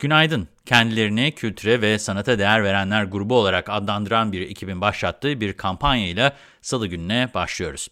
Günaydın. Kendilerini kültüre ve sanata değer verenler grubu olarak adlandıran bir ekibin başlattığı bir kampanyayla salı gününe başlıyoruz.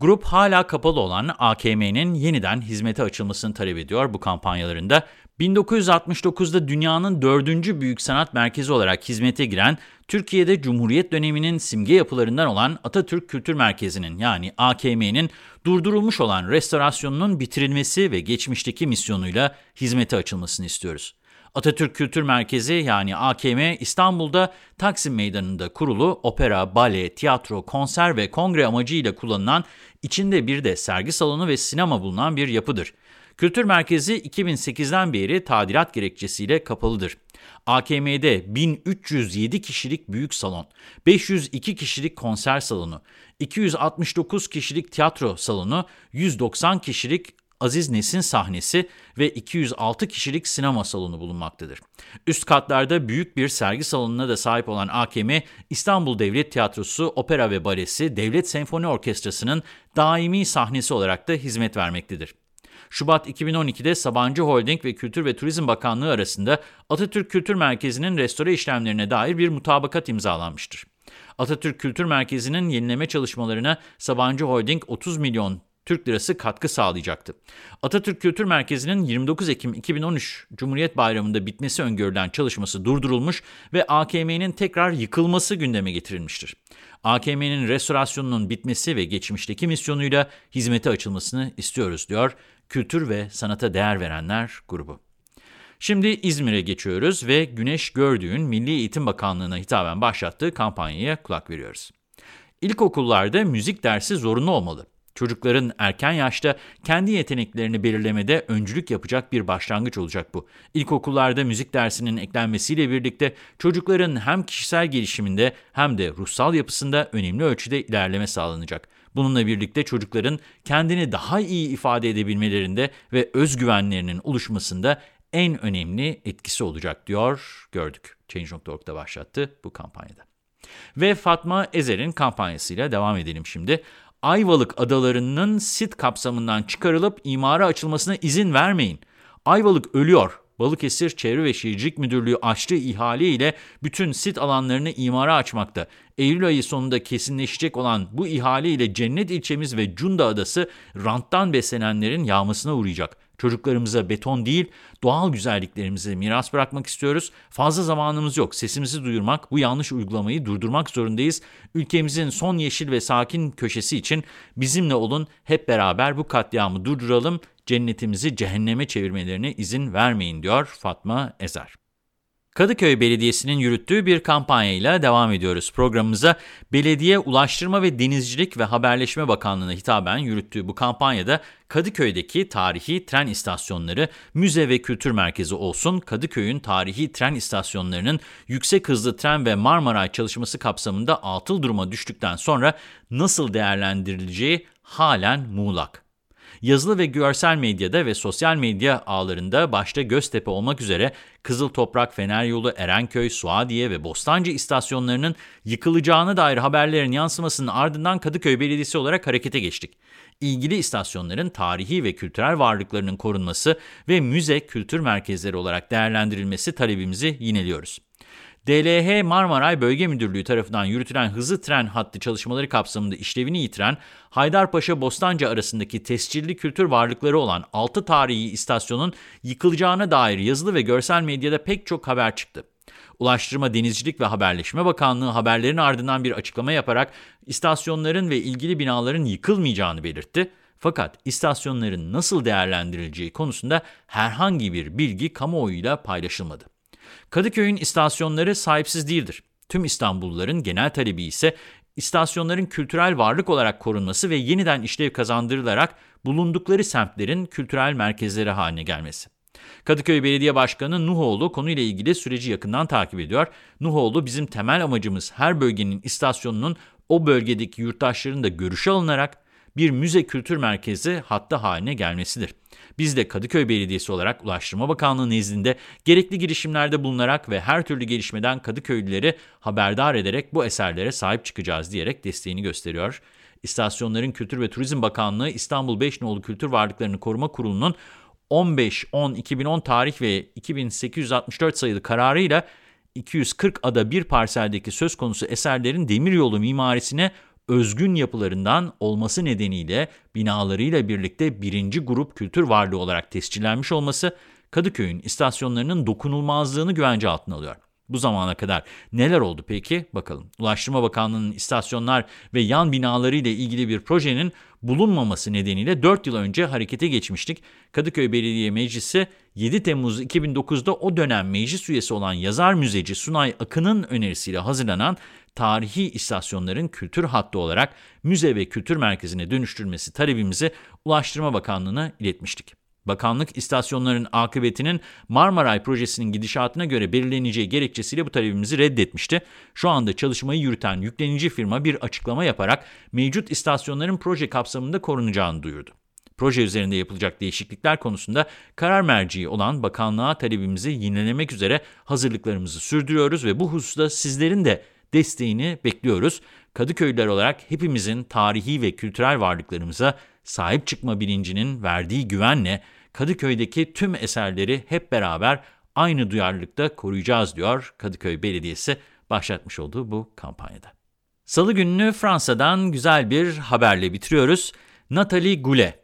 Grup hala kapalı olan AKM'nin yeniden hizmete açılmasını talep ediyor bu kampanyalarında. 1969'da dünyanın dördüncü büyük sanat merkezi olarak hizmete giren, Türkiye'de Cumhuriyet döneminin simge yapılarından olan Atatürk Kültür Merkezi'nin yani AKM'nin durdurulmuş olan restorasyonunun bitirilmesi ve geçmişteki misyonuyla hizmete açılmasını istiyoruz. Atatürk Kültür Merkezi yani AKM İstanbul'da Taksim Meydanı'nda kurulu opera, bale, tiyatro, konser ve kongre amacıyla kullanılan içinde bir de sergi salonu ve sinema bulunan bir yapıdır. Kültür Merkezi 2008'den beri tadilat gerekçesiyle kapalıdır. AKM'de 1307 kişilik büyük salon, 502 kişilik konser salonu, 269 kişilik tiyatro salonu, 190 kişilik Aziz Nesin sahnesi ve 206 kişilik sinema salonu bulunmaktadır. Üst katlarda büyük bir sergi salonuna da sahip olan AKM, İstanbul Devlet Tiyatrosu, Opera ve Balesi, Devlet Senfoni Orkestrası'nın daimi sahnesi olarak da hizmet vermektedir. Şubat 2012'de Sabancı Holding ve Kültür ve Turizm Bakanlığı arasında Atatürk Kültür Merkezi'nin restore işlemlerine dair bir mutabakat imzalanmıştır. Atatürk Kültür Merkezi'nin yenileme çalışmalarına Sabancı Holding 30 milyon Türk Lirası katkı sağlayacaktı. Atatürk Kültür Merkezi'nin 29 Ekim 2013 Cumhuriyet Bayramı'nda bitmesi öngörülen çalışması durdurulmuş ve AKM'nin tekrar yıkılması gündeme getirilmiştir. AKM'nin restorasyonunun bitmesi ve geçmişteki misyonuyla hizmete açılmasını istiyoruz diyor Kültür ve Sanata Değer Verenler grubu. Şimdi İzmir'e geçiyoruz ve Güneş Gördüğün Milli Eğitim Bakanlığı'na hitaben başlattığı kampanyaya kulak veriyoruz. İlkokullarda müzik dersi zorunlu olmalı. Çocukların erken yaşta kendi yeteneklerini belirlemede öncülük yapacak bir başlangıç olacak bu. İlkokullarda müzik dersinin eklenmesiyle birlikte çocukların hem kişisel gelişiminde hem de ruhsal yapısında önemli ölçüde ilerleme sağlanacak. Bununla birlikte çocukların kendini daha iyi ifade edebilmelerinde ve özgüvenlerinin oluşmasında en önemli etkisi olacak diyor gördük. Change.org'da başlattı bu kampanyada. Ve Fatma Ezer'in kampanyasıyla devam edelim şimdi. Ayvalık adalarının sit kapsamından çıkarılıp imara açılmasına izin vermeyin. Ayvalık ölüyor. Balıkesir Çevre ve Şehircilik Müdürlüğü açtığı ihale ile bütün sit alanlarını imara açmakta. Eylül ayı sonunda kesinleşecek olan bu ihale ile Cennet ilçemiz ve Cunda Adası ranttan beslenenlerin yağmasına uğrayacak. Çocuklarımıza beton değil, doğal güzelliklerimizi miras bırakmak istiyoruz. Fazla zamanımız yok. Sesimizi duyurmak, bu yanlış uygulamayı durdurmak zorundayız. Ülkemizin son yeşil ve sakin köşesi için bizimle olun. Hep beraber bu katliamı durduralım. Cennetimizi cehenneme çevirmelerine izin vermeyin diyor Fatma Ezer. Kadıköy Belediyesi'nin yürüttüğü bir kampanyayla devam ediyoruz. Programımıza Belediye Ulaştırma ve Denizcilik ve Haberleşme Bakanlığı'na hitaben yürüttüğü bu kampanyada Kadıköy'deki tarihi tren istasyonları müze ve kültür merkezi olsun, Kadıköy'ün tarihi tren istasyonlarının yüksek hızlı tren ve Marmaray çalışması kapsamında atıl duruma düştükten sonra nasıl değerlendirileceği halen muğlak. Yazılı ve görsel medyada ve sosyal medya ağlarında başta Göztepe olmak üzere Kızıl Toprak, Fener Yolu, Erenköy, Suadiye ve Bostancı istasyonlarının yıkılacağına dair haberlerin yansımasının ardından Kadıköy Belediyesi olarak harekete geçtik. İlgili istasyonların tarihi ve kültürel varlıklarının korunması ve müze kültür merkezleri olarak değerlendirilmesi talebimizi yineliyoruz. DLH Marmaray Bölge Müdürlüğü tarafından yürütülen hızlı tren hattı çalışmaları kapsamında işlevini yitiren Haydarpaşa-Bostancı arasındaki tescilli kültür varlıkları olan 6 tarihi istasyonun yıkılacağına dair yazılı ve görsel medyada pek çok haber çıktı. Ulaştırma, Denizcilik ve Haberleşme Bakanlığı haberlerin ardından bir açıklama yaparak istasyonların ve ilgili binaların yıkılmayacağını belirtti. Fakat istasyonların nasıl değerlendirileceği konusunda herhangi bir bilgi kamuoyuyla paylaşılmadı. Kadıköy'ün istasyonları sahipsiz değildir. Tüm İstanbulluların genel talebi ise istasyonların kültürel varlık olarak korunması ve yeniden işlev kazandırılarak bulundukları semtlerin kültürel merkezleri haline gelmesi. Kadıköy Belediye Başkanı Nuhoğlu konuyla ilgili süreci yakından takip ediyor. Nuhoğlu bizim temel amacımız her bölgenin istasyonunun o bölgedeki yurttaşların da görüşü alınarak bir müze kültür merkezi hatta haline gelmesidir. Biz de Kadıköy Belediyesi olarak Ulaştırma Bakanlığı nezdinde gerekli girişimlerde bulunarak ve her türlü gelişmeden Kadıköylüleri haberdar ederek bu eserlere sahip çıkacağız diyerek desteğini gösteriyor. İstasyonların Kültür ve Turizm Bakanlığı İstanbul 5 Nolu Kültür Varlıklarını Koruma Kurulu'nun 15-10-2010 tarih ve 2864 sayılı kararıyla 240 ada bir parseldeki söz konusu eserlerin demiryolu mimarisine özgün yapılarından olması nedeniyle binalarıyla birlikte birinci grup kültür varlığı olarak tescillenmiş olması Kadıköy'ün istasyonlarının dokunulmazlığını güvence altına alıyor. Bu zamana kadar neler oldu peki? Bakalım. Ulaştırma Bakanlığı'nın istasyonlar ve yan binaları ile ilgili bir projenin bulunmaması nedeniyle 4 yıl önce harekete geçmiştik. Kadıköy Belediye Meclisi 7 Temmuz 2009'da o dönem meclis üyesi olan yazar müzeci Sunay Akın'ın önerisiyle hazırlanan tarihi istasyonların kültür hattı olarak müze ve kültür merkezine dönüştürülmesi talebimizi Ulaştırma Bakanlığı'na iletmiştik. Bakanlık istasyonların akıbetinin Marmaray projesinin gidişatına göre belirleneceği gerekçesiyle bu talebimizi reddetmişti. Şu anda çalışmayı yürüten yüklenici firma bir açıklama yaparak mevcut istasyonların proje kapsamında korunacağını duyurdu. Proje üzerinde yapılacak değişiklikler konusunda karar merciği olan bakanlığa talebimizi yenilemek üzere hazırlıklarımızı sürdürüyoruz ve bu hususta sizlerin de desteğini bekliyoruz. Kadıköylüler olarak hepimizin tarihi ve kültürel varlıklarımıza sahip çıkma bilincinin verdiği güvenle Kadıköy'deki tüm eserleri hep beraber aynı duyarlılıkta koruyacağız diyor Kadıköy Belediyesi başlatmış olduğu bu kampanyada. Salı gününü Fransa'dan güzel bir haberle bitiriyoruz. Nathalie Goulet,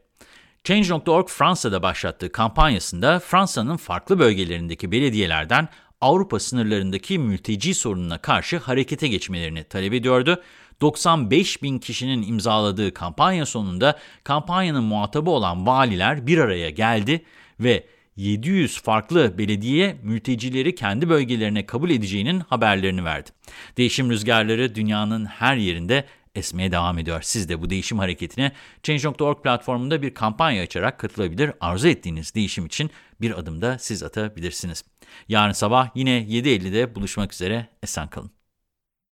Change.org Fransa'da başlattığı kampanyasında Fransa'nın farklı bölgelerindeki belediyelerden Avrupa sınırlarındaki mülteci sorununa karşı harekete geçmelerini talep ediyordu. 95 bin kişinin imzaladığı kampanya sonunda kampanyanın muhatabı olan valiler bir araya geldi ve 700 farklı belediye mültecileri kendi bölgelerine kabul edeceğinin haberlerini verdi. Değişim rüzgarları dünyanın her yerinde esmeye devam ediyor. Siz de bu değişim hareketine Change.org platformunda bir kampanya açarak katılabilir, arzu ettiğiniz değişim için bir adım da siz atabilirsiniz. Yarın sabah yine 7.50'de buluşmak üzere, esen kalın.